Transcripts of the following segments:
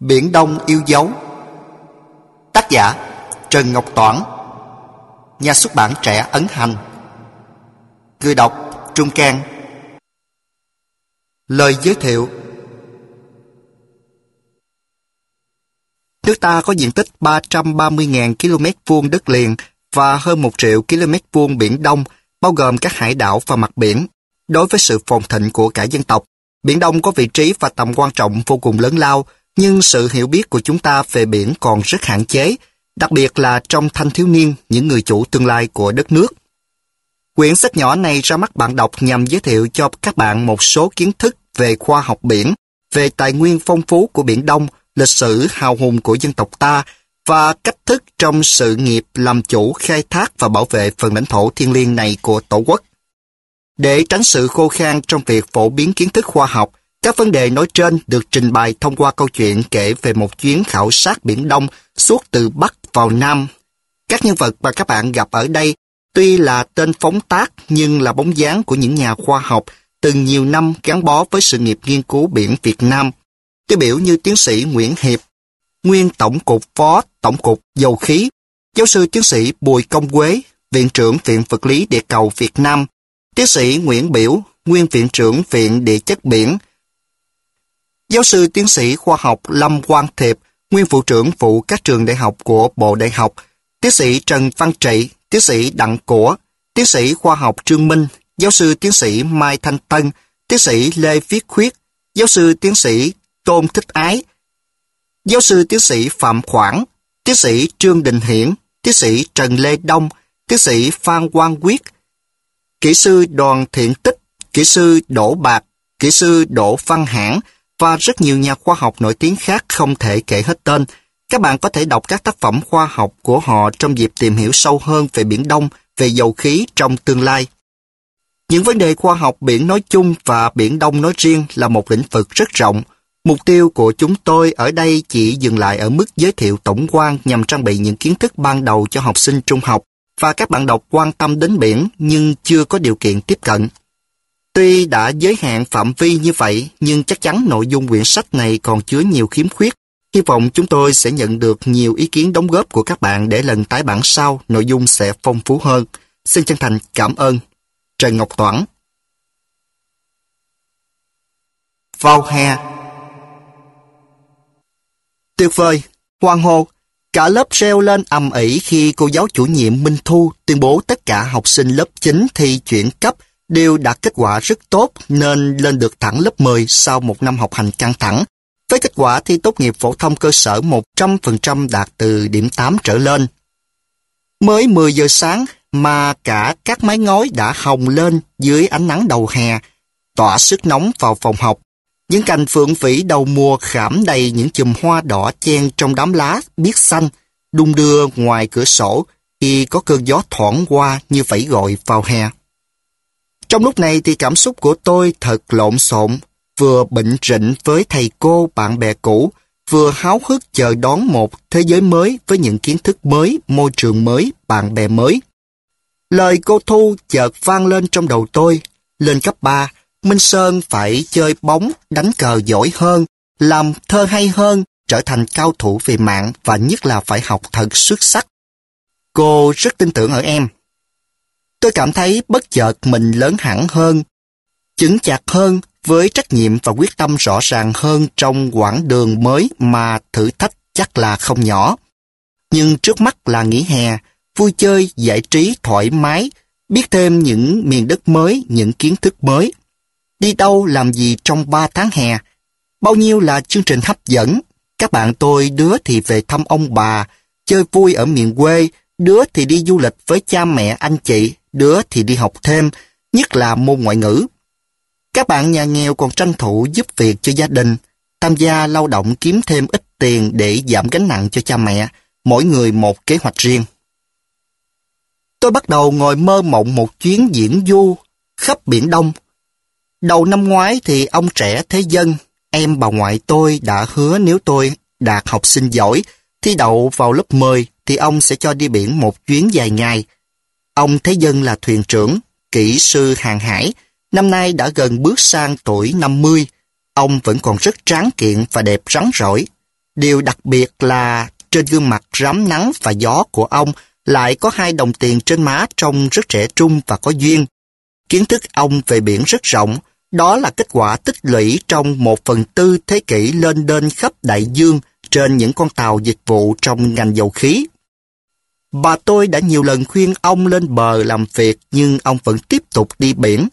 Biển Đông yêu dấu. Tác giả Trần Ngọc Toản. Nhà xuất bản trẻ Ấn Hành. Người đọc Trung Can. Lời giới thiệu. Nước ta có diện tích 330.000 km vuông đất liền và hơn 1 triệu km vuông biển Đông, bao gồm các hải đảo và mặt biển. Đối với sự phồn thịnh của cả dân tộc, Biển Đông có vị trí và tầm quan trọng vô cùng lớn lao, nhưng sự hiểu biết của chúng ta về biển còn rất hạn chế, đặc biệt là trong thanh thiếu niên, những người chủ tương lai của đất nước. Quyển sách nhỏ này ra mắt bạn đọc nhằm giới thiệu cho các bạn một số kiến thức về khoa học biển, về tài nguyên phong phú của Biển Đông, lịch sử hào hùng của dân tộc ta và cách thức trong sự nghiệp làm chủ, khai thác và bảo vệ phần lãnh thổ thiên liêng này của Tổ quốc. Để tránh sự khô khan trong việc phổ biến kiến thức khoa học, các vấn đề nói trên được trình bày thông qua câu chuyện kể về một chuyến khảo sát Biển Đông suốt từ Bắc vào Nam. Các nhân vật mà các bạn gặp ở đây tuy là tên phóng tác nhưng là bóng dáng của những nhà khoa học từng nhiều năm gắn bó với sự nghiệp nghiên cứu biển Việt Nam. Tiêu biểu như tiến sĩ Nguyễn Hiệp, nguyên Tổng cục Phó Tổng cục Dầu khí, giáo sư tiến sĩ Bùi Công Quế, Viện trưởng Viện Vật lý Địa cầu Việt Nam, tiến sĩ Nguyễn Biểu, nguyên Viện trưởng Viện Địa chất biển, giáo sư tiến sĩ khoa học Lâm Quang Thiệp, nguyên vụ trưởng vụ các trường đại học của Bộ Đại học, tiến sĩ Trần Văn Trị, tiến sĩ Đặng Của, tiến sĩ khoa học Trương Minh, giáo sư tiến sĩ Mai Thanh Tân, tiến sĩ Lê Viết Khuyết, giáo sư tiến sĩ Tôn Thích Ái, giáo sư tiến sĩ Phạm Khoản, tiến sĩ Trương Đình Hiển, tiến sĩ Trần Lê Đông, tiến sĩ Phan Quang Quyết, kỹ sư Đoàn Thiện Tích, kỹ sư Đỗ Bạc, kỹ sư Đỗ Văn Hãn và rất nhiều nhà khoa học nổi tiếng khác không thể kể hết tên. Các bạn có thể đọc các tác phẩm khoa học của họ trong dịp tìm hiểu sâu hơn về Biển Đông, về dầu khí trong tương lai. Những vấn đề khoa học biển nói chung và Biển Đông nói riêng là một lĩnh vực rất rộng. Mục tiêu của chúng tôi ở đây chỉ dừng lại ở mức giới thiệu tổng quan nhằm trang bị những kiến thức ban đầu cho học sinh trung học và các bạn đọc quan tâm đến biển nhưng chưa có điều kiện tiếp cận. Tuy đã giới hạn phạm vi như vậy, nhưng chắc chắn nội dung quyển sách này còn chứa nhiều khiếm khuyết. Hy vọng chúng tôi sẽ nhận được nhiều ý kiến đóng góp của các bạn để lần tái bản sau nội dung sẽ phong phú hơn. Xin chân thành cảm ơn. Trần Ngọc Toản Vào hè Tuyệt vời, hoan hô, Cả lớp reo lên ầm ĩ khi cô giáo chủ nhiệm Minh Thu tuyên bố tất cả học sinh lớp 9 thi chuyển cấp đều đạt kết quả rất tốt nên lên được thẳng lớp 10 sau một năm học hành căng thẳng. Với kết quả thi tốt nghiệp phổ thông cơ sở 100% đạt từ điểm 8 trở lên. Mới 10 giờ sáng mà cả các mái ngói đã hồng lên dưới ánh nắng đầu hè, tỏa sức nóng vào phòng học. Những cành phượng vĩ đầu mùa khảm đầy những chùm hoa đỏ chen trong đám lá biếc xanh, đung đưa ngoài cửa sổ khi có cơn gió thoảng qua như vẫy gọi vào hè. Trong lúc này thì cảm xúc của tôi thật lộn xộn, vừa bệnh rịnh với thầy cô, bạn bè cũ, vừa háo hức chờ đón một thế giới mới với những kiến thức mới, môi trường mới, bạn bè mới. Lời cô Thu chợt vang lên trong đầu tôi. Lên cấp 3, Minh Sơn phải chơi bóng, đánh cờ giỏi hơn, làm thơ hay hơn, trở thành cao thủ về mạng và nhất là phải học thật xuất sắc. Cô rất tin tưởng ở em. Tôi cảm thấy bất chợt mình lớn hẳn hơn, chứng chặt hơn với trách nhiệm và quyết tâm rõ ràng hơn trong quãng đường mới mà thử thách chắc là không nhỏ. Nhưng trước mắt là nghỉ hè, vui chơi, giải trí thoải mái, biết thêm những miền đất mới, những kiến thức mới. Đi đâu làm gì trong 3 tháng hè? Bao nhiêu là chương trình hấp dẫn? Các bạn tôi đứa thì về thăm ông bà, chơi vui ở miền quê, đứa thì đi du lịch với cha mẹ anh chị, đứa thì đi học thêm, nhất là môn ngoại ngữ. Các bạn nhà nghèo còn tranh thủ giúp việc cho gia đình, tham gia lao động kiếm thêm ít tiền để giảm gánh nặng cho cha mẹ, mỗi người một kế hoạch riêng. Tôi bắt đầu ngồi mơ mộng một chuyến diễn du khắp Biển Đông. Đầu năm ngoái thì ông trẻ thế dân, em bà ngoại tôi đã hứa nếu tôi đạt học sinh giỏi, thi đậu vào lớp 10 thì ông sẽ cho đi biển một chuyến dài ngày. Ông Thế Dân là thuyền trưởng, kỹ sư hàng hải, năm nay đã gần bước sang tuổi 50. Ông vẫn còn rất tráng kiện và đẹp rắn rỏi. Điều đặc biệt là trên gương mặt rám nắng và gió của ông lại có hai đồng tiền trên má trông rất trẻ trung và có duyên. Kiến thức ông về biển rất rộng, đó là kết quả tích lũy trong một phần tư thế kỷ lên đên khắp đại dương trên những con tàu dịch vụ trong ngành dầu khí. Bà tôi đã nhiều lần khuyên ông lên bờ làm việc nhưng ông vẫn tiếp tục đi biển.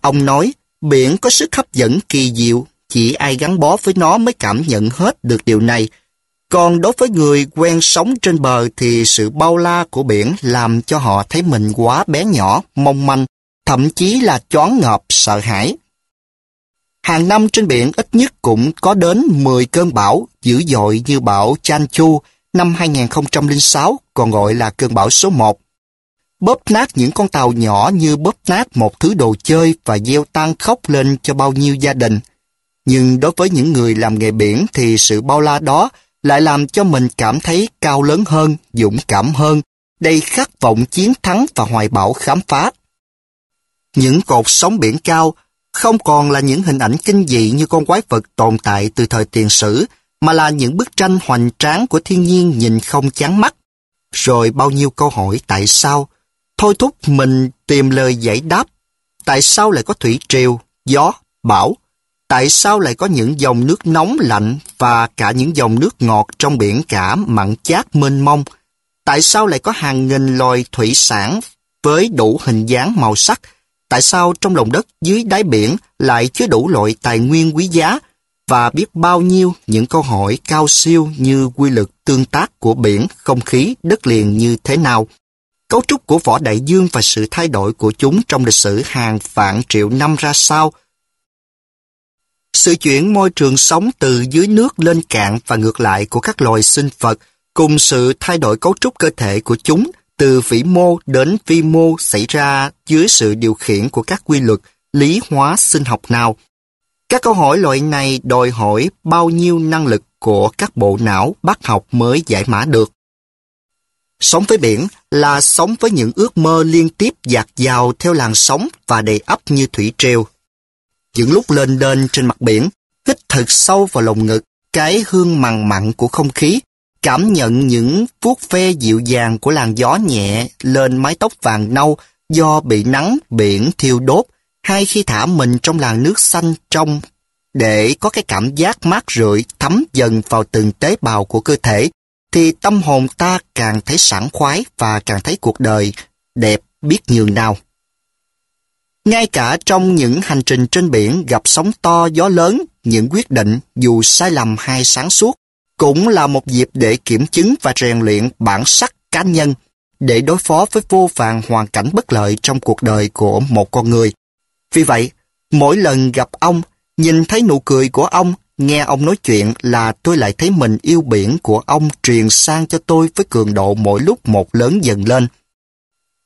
Ông nói, biển có sức hấp dẫn kỳ diệu, chỉ ai gắn bó với nó mới cảm nhận hết được điều này. Còn đối với người quen sống trên bờ thì sự bao la của biển làm cho họ thấy mình quá bé nhỏ, mong manh, thậm chí là choáng ngợp, sợ hãi. Hàng năm trên biển ít nhất cũng có đến 10 cơn bão dữ dội như bão Chanchu năm 2006 còn gọi là cơn bão số 1. Bóp nát những con tàu nhỏ như bóp nát một thứ đồ chơi và gieo tan khóc lên cho bao nhiêu gia đình. Nhưng đối với những người làm nghề biển thì sự bao la đó lại làm cho mình cảm thấy cao lớn hơn, dũng cảm hơn, đầy khát vọng chiến thắng và hoài bão khám phá. Những cột sóng biển cao không còn là những hình ảnh kinh dị như con quái vật tồn tại từ thời tiền sử, mà là những bức tranh hoành tráng của thiên nhiên nhìn không chán mắt. Rồi bao nhiêu câu hỏi tại sao, thôi thúc mình tìm lời giải đáp. Tại sao lại có thủy triều, gió, bão? Tại sao lại có những dòng nước nóng lạnh và cả những dòng nước ngọt trong biển cả mặn chát mênh mông? Tại sao lại có hàng nghìn loài thủy sản với đủ hình dáng màu sắc? Tại sao trong lòng đất dưới đáy biển lại chứa đủ loại tài nguyên quý giá và biết bao nhiêu những câu hỏi cao siêu như quy luật tương tác của biển, không khí, đất liền như thế nào? Cấu trúc của vỏ đại dương và sự thay đổi của chúng trong lịch sử hàng vạn triệu năm ra sao? Sự chuyển môi trường sống từ dưới nước lên cạn và ngược lại của các loài sinh vật cùng sự thay đổi cấu trúc cơ thể của chúng từ vĩ mô đến vi mô xảy ra dưới sự điều khiển của các quy luật lý hóa sinh học nào. Các câu hỏi loại này đòi hỏi bao nhiêu năng lực của các bộ não bác học mới giải mã được. Sống với biển là sống với những ước mơ liên tiếp dạt dào theo làn sóng và đầy ấp như thủy triều. Những lúc lên đên trên mặt biển, hít thật sâu vào lồng ngực cái hương mặn mặn của không khí cảm nhận những vuốt ve dịu dàng của làn gió nhẹ lên mái tóc vàng nâu do bị nắng biển thiêu đốt, hay khi thả mình trong làn nước xanh trong để có cái cảm giác mát rượi thấm dần vào từng tế bào của cơ thể, thì tâm hồn ta càng thấy sảng khoái và càng thấy cuộc đời đẹp biết nhường nào. Ngay cả trong những hành trình trên biển gặp sóng to gió lớn, những quyết định dù sai lầm hay sáng suốt cũng là một dịp để kiểm chứng và rèn luyện bản sắc cá nhân để đối phó với vô vàng hoàn cảnh bất lợi trong cuộc đời của một con người. Vì vậy, mỗi lần gặp ông, nhìn thấy nụ cười của ông, nghe ông nói chuyện là tôi lại thấy mình yêu biển của ông truyền sang cho tôi với cường độ mỗi lúc một lớn dần lên.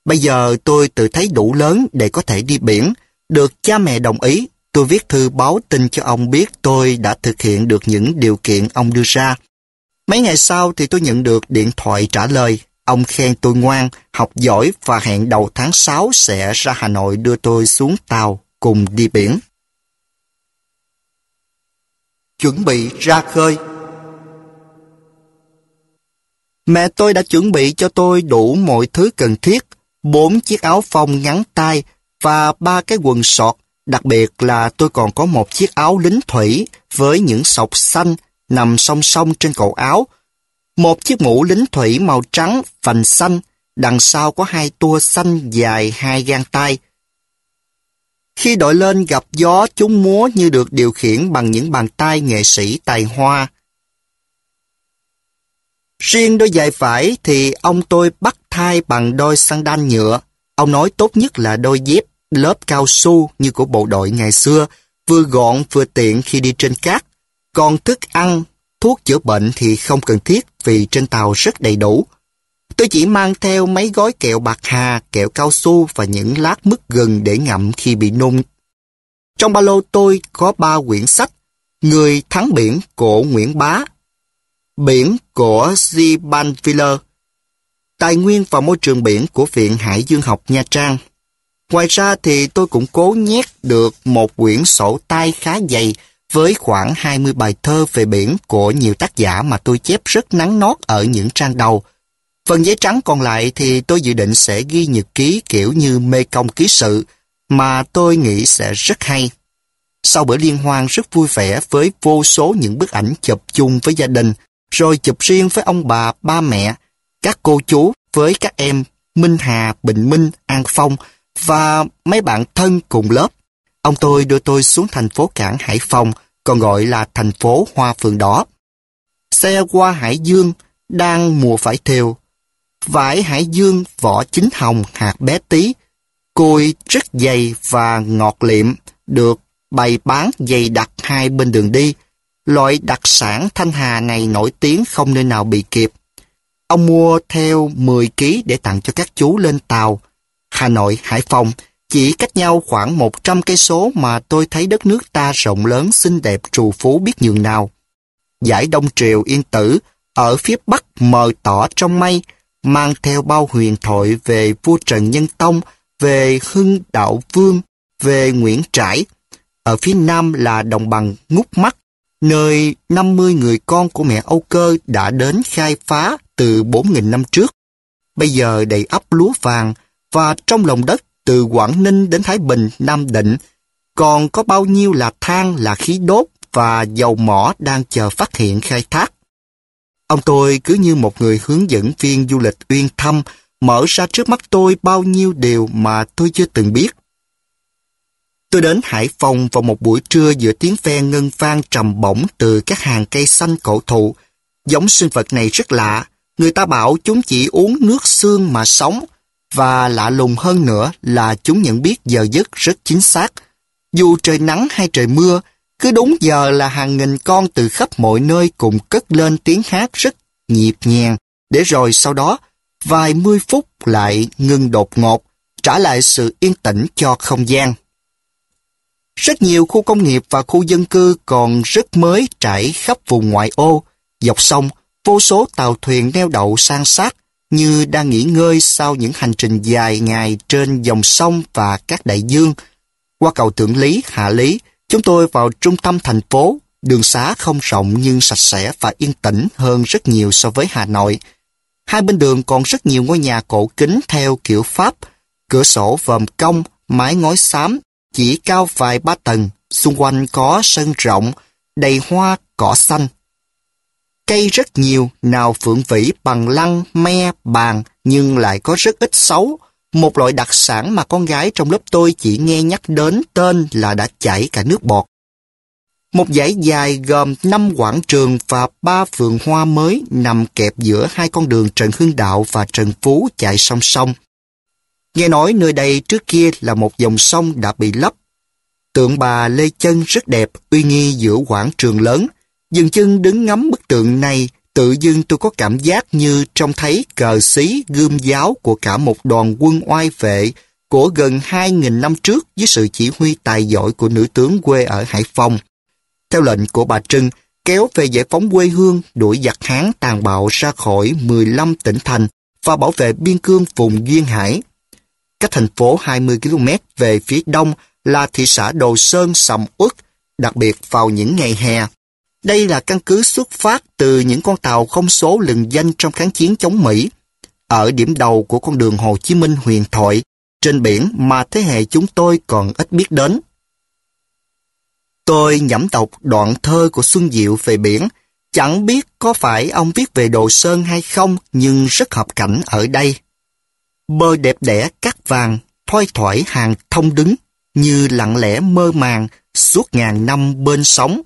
Bây giờ tôi tự thấy đủ lớn để có thể đi biển, được cha mẹ đồng ý Tôi viết thư báo tin cho ông biết tôi đã thực hiện được những điều kiện ông đưa ra. Mấy ngày sau thì tôi nhận được điện thoại trả lời. Ông khen tôi ngoan, học giỏi và hẹn đầu tháng 6 sẽ ra Hà Nội đưa tôi xuống tàu cùng đi biển. Chuẩn bị ra khơi Mẹ tôi đã chuẩn bị cho tôi đủ mọi thứ cần thiết, bốn chiếc áo phông ngắn tay và ba cái quần sọt Đặc biệt là tôi còn có một chiếc áo lính thủy với những sọc xanh nằm song song trên cổ áo. Một chiếc mũ lính thủy màu trắng, vành xanh, đằng sau có hai tua xanh dài hai gang tay. Khi đội lên gặp gió chúng múa như được điều khiển bằng những bàn tay nghệ sĩ tài hoa. Riêng đôi giày phải thì ông tôi bắt thai bằng đôi sandal nhựa. Ông nói tốt nhất là đôi dép lớp cao su như của bộ đội ngày xưa, vừa gọn vừa tiện khi đi trên cát. Còn thức ăn, thuốc chữa bệnh thì không cần thiết vì trên tàu rất đầy đủ. Tôi chỉ mang theo mấy gói kẹo bạc hà, kẹo cao su và những lát mứt gừng để ngậm khi bị nôn. Trong ba lô tôi có ba quyển sách, Người thắng biển của Nguyễn Bá, Biển của G. Banviller, Tài nguyên và môi trường biển của Viện Hải Dương học Nha Trang, Ngoài ra thì tôi cũng cố nhét được một quyển sổ tay khá dày với khoảng 20 bài thơ về biển của nhiều tác giả mà tôi chép rất nắng nót ở những trang đầu. Phần giấy trắng còn lại thì tôi dự định sẽ ghi nhật ký kiểu như mê công ký sự, mà tôi nghĩ sẽ rất hay. Sau bữa liên hoan rất vui vẻ với vô số những bức ảnh chụp chung với gia đình, rồi chụp riêng với ông bà, ba mẹ, các cô chú với các em Minh Hà, Bình Minh, An Phong và mấy bạn thân cùng lớp. Ông tôi đưa tôi xuống thành phố cảng Hải Phòng, còn gọi là thành phố Hoa Phượng Đỏ. Xe qua Hải Dương, đang mùa vải thều. Vải Hải Dương vỏ chính hồng hạt bé tí, côi rất dày và ngọt liệm, được bày bán dày đặc hai bên đường đi. Loại đặc sản Thanh Hà này nổi tiếng không nơi nào bị kịp. Ông mua theo 10 kg để tặng cho các chú lên tàu. Hà Nội, Hải Phòng chỉ cách nhau khoảng 100 cây số mà tôi thấy đất nước ta rộng lớn xinh đẹp trù phú biết nhường nào. Giải Đông Triều Yên Tử ở phía bắc mờ tỏ trong mây, mang theo bao huyền thoại về vua Trần Nhân Tông, về Hưng Đạo Vương, về Nguyễn Trãi. Ở phía nam là đồng bằng ngút mắt, nơi 50 người con của mẹ Âu Cơ đã đến khai phá từ 4.000 năm trước. Bây giờ đầy ắp lúa vàng và trong lòng đất từ Quảng Ninh đến Thái Bình, Nam Định, còn có bao nhiêu là than là khí đốt và dầu mỏ đang chờ phát hiện khai thác. Ông tôi cứ như một người hướng dẫn viên du lịch uyên thâm, mở ra trước mắt tôi bao nhiêu điều mà tôi chưa từng biết. Tôi đến Hải Phòng vào một buổi trưa giữa tiếng ve ngân vang trầm bổng từ các hàng cây xanh cổ thụ. Giống sinh vật này rất lạ, người ta bảo chúng chỉ uống nước xương mà sống, và lạ lùng hơn nữa là chúng nhận biết giờ giấc rất chính xác. Dù trời nắng hay trời mưa, cứ đúng giờ là hàng nghìn con từ khắp mọi nơi cùng cất lên tiếng hát rất nhịp nhàng, để rồi sau đó, vài mươi phút lại ngừng đột ngột, trả lại sự yên tĩnh cho không gian. Rất nhiều khu công nghiệp và khu dân cư còn rất mới trải khắp vùng ngoại ô, dọc sông, vô số tàu thuyền neo đậu sang sát, như đang nghỉ ngơi sau những hành trình dài ngày trên dòng sông và các đại dương. Qua cầu Thượng Lý, Hạ Lý, chúng tôi vào trung tâm thành phố, đường xá không rộng nhưng sạch sẽ và yên tĩnh hơn rất nhiều so với Hà Nội. Hai bên đường còn rất nhiều ngôi nhà cổ kính theo kiểu Pháp, cửa sổ vòm cong, mái ngói xám, chỉ cao vài ba tầng, xung quanh có sân rộng, đầy hoa, cỏ xanh. Cây rất nhiều, nào phượng vĩ, bằng lăng, me, bàn, nhưng lại có rất ít xấu. Một loại đặc sản mà con gái trong lớp tôi chỉ nghe nhắc đến tên là đã chảy cả nước bọt. Một dãy dài gồm 5 quảng trường và ba vườn hoa mới nằm kẹp giữa hai con đường Trần Hưng Đạo và Trần Phú chạy song song. Nghe nói nơi đây trước kia là một dòng sông đã bị lấp. Tượng bà Lê Chân rất đẹp, uy nghi giữa quảng trường lớn. Dừng chân đứng ngắm bức tượng này, tự dưng tôi có cảm giác như trông thấy cờ xí gươm giáo của cả một đoàn quân oai vệ của gần 2.000 năm trước với sự chỉ huy tài giỏi của nữ tướng quê ở Hải Phòng. Theo lệnh của bà Trưng, kéo về giải phóng quê hương, đuổi giặc Hán tàn bạo ra khỏi 15 tỉnh thành và bảo vệ biên cương vùng Duyên Hải. Cách thành phố 20 km về phía đông là thị xã Đồ Sơn Sầm Uất, đặc biệt vào những ngày hè. Đây là căn cứ xuất phát từ những con tàu không số lừng danh trong kháng chiến chống Mỹ. Ở điểm đầu của con đường Hồ Chí Minh huyền thoại, trên biển mà thế hệ chúng tôi còn ít biết đến. Tôi nhẩm đọc đoạn thơ của Xuân Diệu về biển, chẳng biết có phải ông viết về Đồ Sơn hay không, nhưng rất hợp cảnh ở đây. Bơ đẹp đẽ cát vàng, thoai thoải hàng thông đứng, như lặng lẽ mơ màng, suốt ngàn năm bên sóng.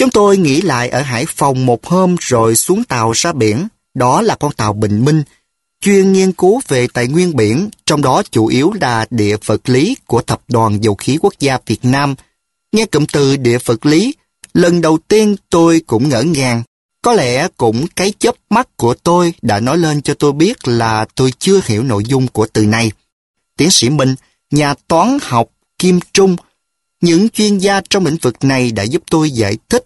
Chúng tôi nghỉ lại ở Hải Phòng một hôm rồi xuống tàu ra biển, đó là con tàu Bình Minh, chuyên nghiên cứu về tài nguyên biển, trong đó chủ yếu là địa vật lý của Tập đoàn Dầu khí Quốc gia Việt Nam. Nghe cụm từ địa vật lý, lần đầu tiên tôi cũng ngỡ ngàng. Có lẽ cũng cái chớp mắt của tôi đã nói lên cho tôi biết là tôi chưa hiểu nội dung của từ này. Tiến sĩ Minh, nhà toán học Kim Trung, những chuyên gia trong lĩnh vực này đã giúp tôi giải thích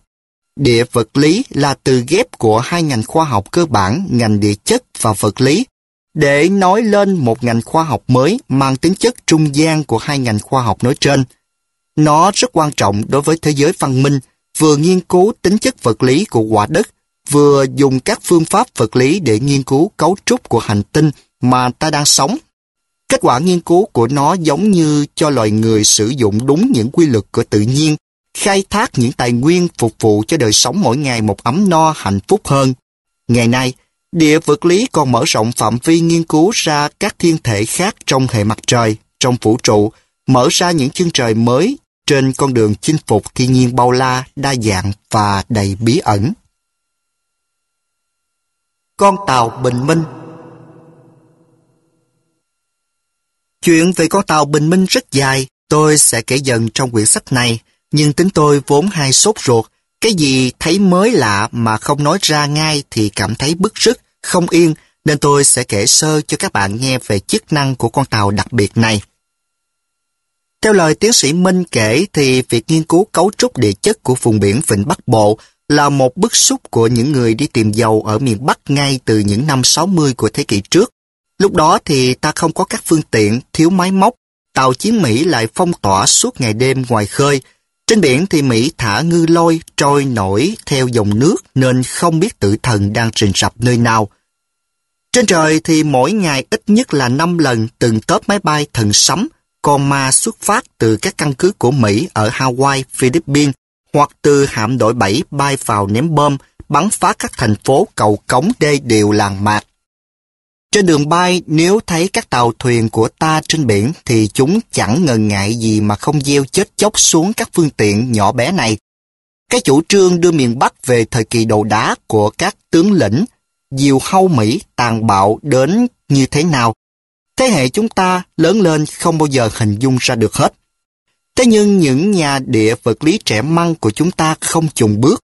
Địa vật lý là từ ghép của hai ngành khoa học cơ bản, ngành địa chất và vật lý, để nói lên một ngành khoa học mới mang tính chất trung gian của hai ngành khoa học nói trên. Nó rất quan trọng đối với thế giới văn minh, vừa nghiên cứu tính chất vật lý của quả đất, vừa dùng các phương pháp vật lý để nghiên cứu cấu trúc của hành tinh mà ta đang sống. Kết quả nghiên cứu của nó giống như cho loài người sử dụng đúng những quy luật của tự nhiên, khai thác những tài nguyên phục vụ cho đời sống mỗi ngày một ấm no hạnh phúc hơn. Ngày nay, địa vật lý còn mở rộng phạm vi nghiên cứu ra các thiên thể khác trong hệ mặt trời, trong vũ trụ, mở ra những chân trời mới trên con đường chinh phục thiên nhiên bao la, đa dạng và đầy bí ẩn. Con tàu bình minh Chuyện về con tàu bình minh rất dài, tôi sẽ kể dần trong quyển sách này, nhưng tính tôi vốn hay sốt ruột, cái gì thấy mới lạ mà không nói ra ngay thì cảm thấy bức rứt, không yên, nên tôi sẽ kể sơ cho các bạn nghe về chức năng của con tàu đặc biệt này. Theo lời tiến sĩ Minh kể thì việc nghiên cứu cấu trúc địa chất của vùng biển Vịnh Bắc Bộ là một bức xúc của những người đi tìm dầu ở miền Bắc ngay từ những năm 60 của thế kỷ trước. Lúc đó thì ta không có các phương tiện, thiếu máy móc, tàu chiến Mỹ lại phong tỏa suốt ngày đêm ngoài khơi. Trên biển thì Mỹ thả ngư lôi trôi nổi theo dòng nước nên không biết tử thần đang trình sập nơi nào. Trên trời thì mỗi ngày ít nhất là 5 lần từng tớp máy bay thần sấm, con ma xuất phát từ các căn cứ của Mỹ ở Hawaii, Philippines hoặc từ hạm đội 7 bay vào ném bom, bắn phá các thành phố cầu cống đê điều làng mạc. Trên đường bay, nếu thấy các tàu thuyền của ta trên biển thì chúng chẳng ngần ngại gì mà không gieo chết chóc xuống các phương tiện nhỏ bé này. Cái chủ trương đưa miền Bắc về thời kỳ đầu đá của các tướng lĩnh, diều hâu Mỹ tàn bạo đến như thế nào, thế hệ chúng ta lớn lên không bao giờ hình dung ra được hết. Thế nhưng những nhà địa vật lý trẻ măng của chúng ta không chùng bước.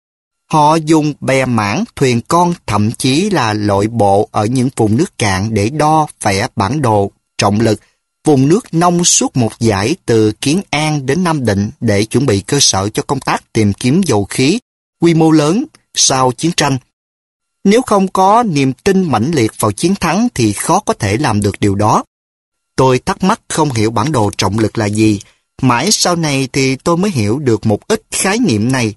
Họ dùng bè mảng, thuyền con, thậm chí là lội bộ ở những vùng nước cạn để đo vẽ bản đồ, trọng lực, vùng nước nông suốt một dải từ Kiến An đến Nam Định để chuẩn bị cơ sở cho công tác tìm kiếm dầu khí, quy mô lớn sau chiến tranh. Nếu không có niềm tin mãnh liệt vào chiến thắng thì khó có thể làm được điều đó. Tôi thắc mắc không hiểu bản đồ trọng lực là gì, Mãi sau này thì tôi mới hiểu được một ít khái niệm này.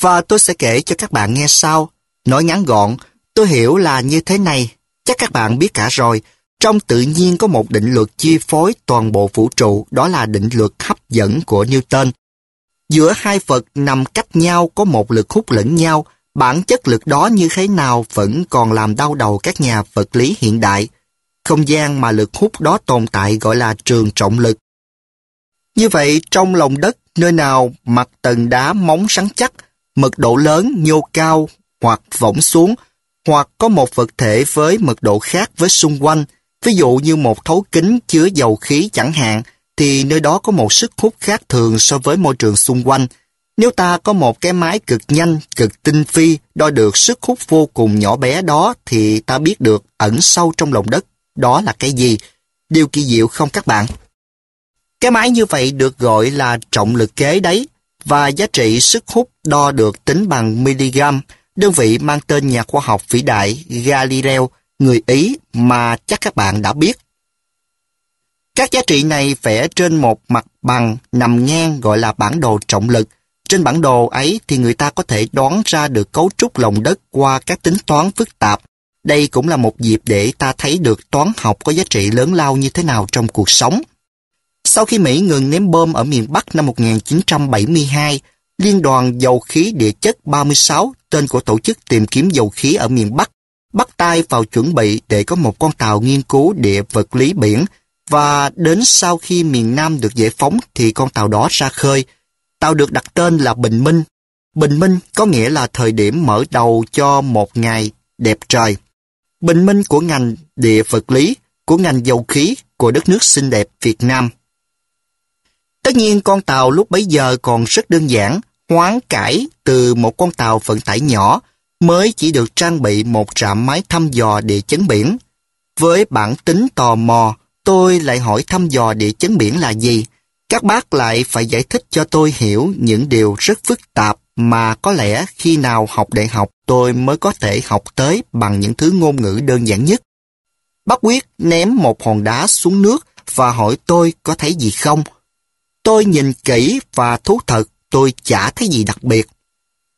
Và tôi sẽ kể cho các bạn nghe sau. Nói ngắn gọn, tôi hiểu là như thế này. Chắc các bạn biết cả rồi. Trong tự nhiên có một định luật chi phối toàn bộ vũ trụ, đó là định luật hấp dẫn của Newton. Giữa hai vật nằm cách nhau có một lực hút lẫn nhau, bản chất lực đó như thế nào vẫn còn làm đau đầu các nhà vật lý hiện đại. Không gian mà lực hút đó tồn tại gọi là trường trọng lực. Như vậy, trong lòng đất, nơi nào mặt tầng đá móng sắn chắc, mật độ lớn, nhô cao hoặc võng xuống, hoặc có một vật thể với mật độ khác với xung quanh, ví dụ như một thấu kính chứa dầu khí chẳng hạn, thì nơi đó có một sức hút khác thường so với môi trường xung quanh. Nếu ta có một cái máy cực nhanh, cực tinh phi, đo được sức hút vô cùng nhỏ bé đó, thì ta biết được ẩn sâu trong lòng đất, đó là cái gì. Điều kỳ diệu không các bạn? Cái máy như vậy được gọi là trọng lực kế đấy, và giá trị sức hút đo được tính bằng miligam, đơn vị mang tên nhà khoa học vĩ đại Galileo, người Ý mà chắc các bạn đã biết. Các giá trị này vẽ trên một mặt bằng nằm ngang gọi là bản đồ trọng lực. Trên bản đồ ấy thì người ta có thể đoán ra được cấu trúc lòng đất qua các tính toán phức tạp. Đây cũng là một dịp để ta thấy được toán học có giá trị lớn lao như thế nào trong cuộc sống. Sau khi Mỹ ngừng ném bom ở miền Bắc năm 1972, Liên đoàn Dầu khí Địa chất 36, tên của tổ chức tìm kiếm dầu khí ở miền Bắc, bắt tay vào chuẩn bị để có một con tàu nghiên cứu địa vật lý biển và đến sau khi miền Nam được giải phóng thì con tàu đó ra khơi. Tàu được đặt tên là Bình Minh. Bình Minh có nghĩa là thời điểm mở đầu cho một ngày đẹp trời. Bình Minh của ngành địa vật lý, của ngành dầu khí của đất nước xinh đẹp Việt Nam. Tất nhiên con tàu lúc bấy giờ còn rất đơn giản, hoán cải từ một con tàu vận tải nhỏ mới chỉ được trang bị một trạm máy thăm dò địa chấn biển. Với bản tính tò mò, tôi lại hỏi thăm dò địa chấn biển là gì. Các bác lại phải giải thích cho tôi hiểu những điều rất phức tạp mà có lẽ khi nào học đại học tôi mới có thể học tới bằng những thứ ngôn ngữ đơn giản nhất. Bác quyết ném một hòn đá xuống nước và hỏi tôi có thấy gì không. Tôi nhìn kỹ và thú thật tôi chả thấy gì đặc biệt.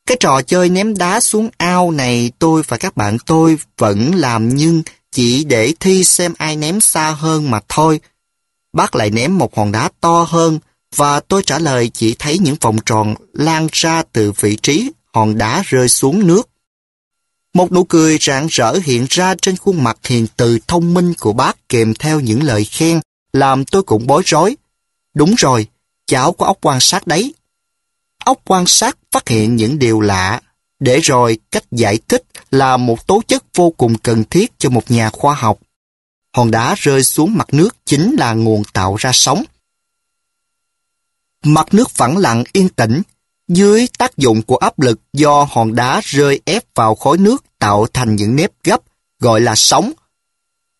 Cái trò chơi ném đá xuống ao này tôi và các bạn tôi vẫn làm nhưng chỉ để thi xem ai ném xa hơn mà thôi. Bác lại ném một hòn đá to hơn và tôi trả lời chỉ thấy những vòng tròn lan ra từ vị trí hòn đá rơi xuống nước. Một nụ cười rạng rỡ hiện ra trên khuôn mặt hiền từ thông minh của bác kèm theo những lời khen, làm tôi cũng bối rối. Đúng rồi, cháu có óc quan sát đấy. Óc quan sát phát hiện những điều lạ, để rồi cách giải thích là một tố chất vô cùng cần thiết cho một nhà khoa học. Hòn đá rơi xuống mặt nước chính là nguồn tạo ra sóng. Mặt nước phẳng lặng yên tĩnh, dưới tác dụng của áp lực do hòn đá rơi ép vào khối nước tạo thành những nếp gấp, gọi là sóng.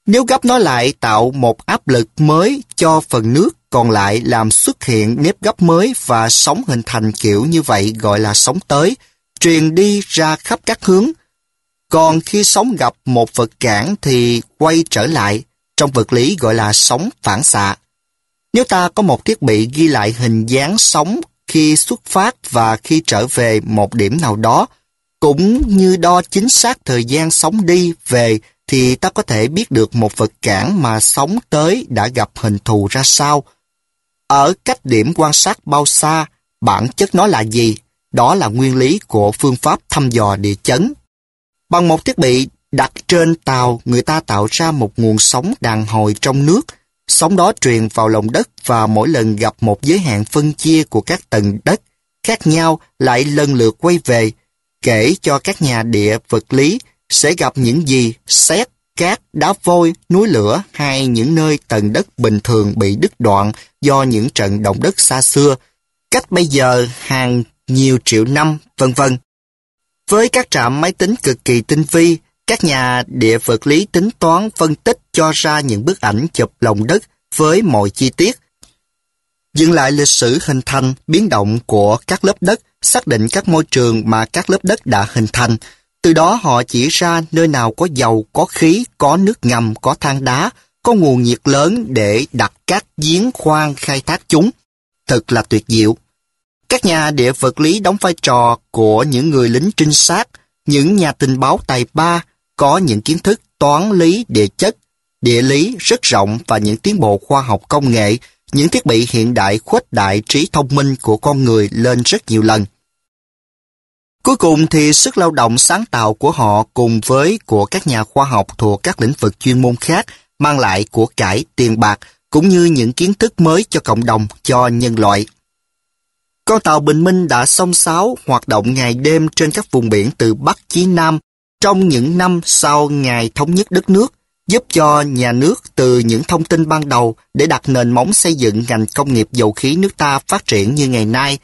Nếu gấp nó lại tạo một áp lực mới cho phần nước còn lại làm xuất hiện nếp gấp mới và sóng hình thành kiểu như vậy gọi là sóng tới, truyền đi ra khắp các hướng. Còn khi sóng gặp một vật cản thì quay trở lại, trong vật lý gọi là sóng phản xạ. Nếu ta có một thiết bị ghi lại hình dáng sóng khi xuất phát và khi trở về một điểm nào đó, cũng như đo chính xác thời gian sóng đi về thì ta có thể biết được một vật cản mà sóng tới đã gặp hình thù ra sao. Ở cách điểm quan sát bao xa, bản chất nó là gì? Đó là nguyên lý của phương pháp thăm dò địa chấn. Bằng một thiết bị đặt trên tàu, người ta tạo ra một nguồn sóng đàn hồi trong nước. Sóng đó truyền vào lòng đất và mỗi lần gặp một giới hạn phân chia của các tầng đất khác nhau lại lần lượt quay về, kể cho các nhà địa vật lý sẽ gặp những gì xét, cát, đá vôi, núi lửa hay những nơi tầng đất bình thường bị đứt đoạn do những trận động đất xa xưa, cách bây giờ hàng nhiều triệu năm, vân vân. Với các trạm máy tính cực kỳ tinh vi, các nhà địa vật lý tính toán phân tích cho ra những bức ảnh chụp lòng đất với mọi chi tiết. Dừng lại lịch sử hình thành, biến động của các lớp đất, xác định các môi trường mà các lớp đất đã hình thành. Từ đó họ chỉ ra nơi nào có dầu, có khí, có nước ngầm, có than đá, có nguồn nhiệt lớn để đặt các giếng khoan khai thác chúng. Thật là tuyệt diệu. Các nhà địa vật lý đóng vai trò của những người lính trinh sát, những nhà tình báo tài ba, có những kiến thức toán lý địa chất, địa lý rất rộng và những tiến bộ khoa học công nghệ, những thiết bị hiện đại khuếch đại trí thông minh của con người lên rất nhiều lần. Cuối cùng thì sức lao động sáng tạo của họ cùng với của các nhà khoa học thuộc các lĩnh vực chuyên môn khác mang lại của cải tiền bạc cũng như những kiến thức mới cho cộng đồng, cho nhân loại. Con tàu Bình Minh đã song sáo hoạt động ngày đêm trên các vùng biển từ Bắc chí Nam trong những năm sau ngày thống nhất đất nước, giúp cho nhà nước từ những thông tin ban đầu để đặt nền móng xây dựng ngành công nghiệp dầu khí nước ta phát triển như ngày nay.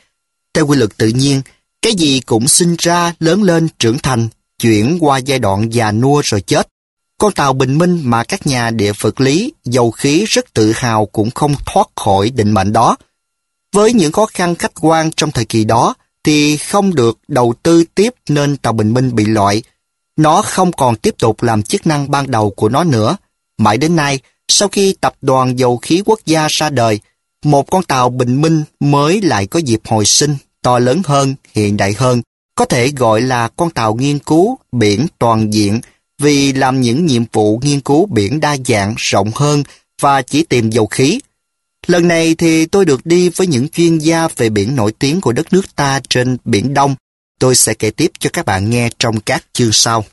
Theo quy luật tự nhiên, cái gì cũng sinh ra, lớn lên, trưởng thành, chuyển qua giai đoạn già nua rồi chết. Con tàu bình minh mà các nhà địa vật lý, dầu khí rất tự hào cũng không thoát khỏi định mệnh đó. Với những khó khăn khách quan trong thời kỳ đó, thì không được đầu tư tiếp nên tàu bình minh bị loại. Nó không còn tiếp tục làm chức năng ban đầu của nó nữa. Mãi đến nay, sau khi tập đoàn dầu khí quốc gia ra đời, một con tàu bình minh mới lại có dịp hồi sinh, to lớn hơn, hiện đại hơn, có thể gọi là con tàu nghiên cứu biển toàn diện vì làm những nhiệm vụ nghiên cứu biển đa dạng rộng hơn và chỉ tìm dầu khí. Lần này thì tôi được đi với những chuyên gia về biển nổi tiếng của đất nước ta trên Biển Đông. Tôi sẽ kể tiếp cho các bạn nghe trong các chương sau.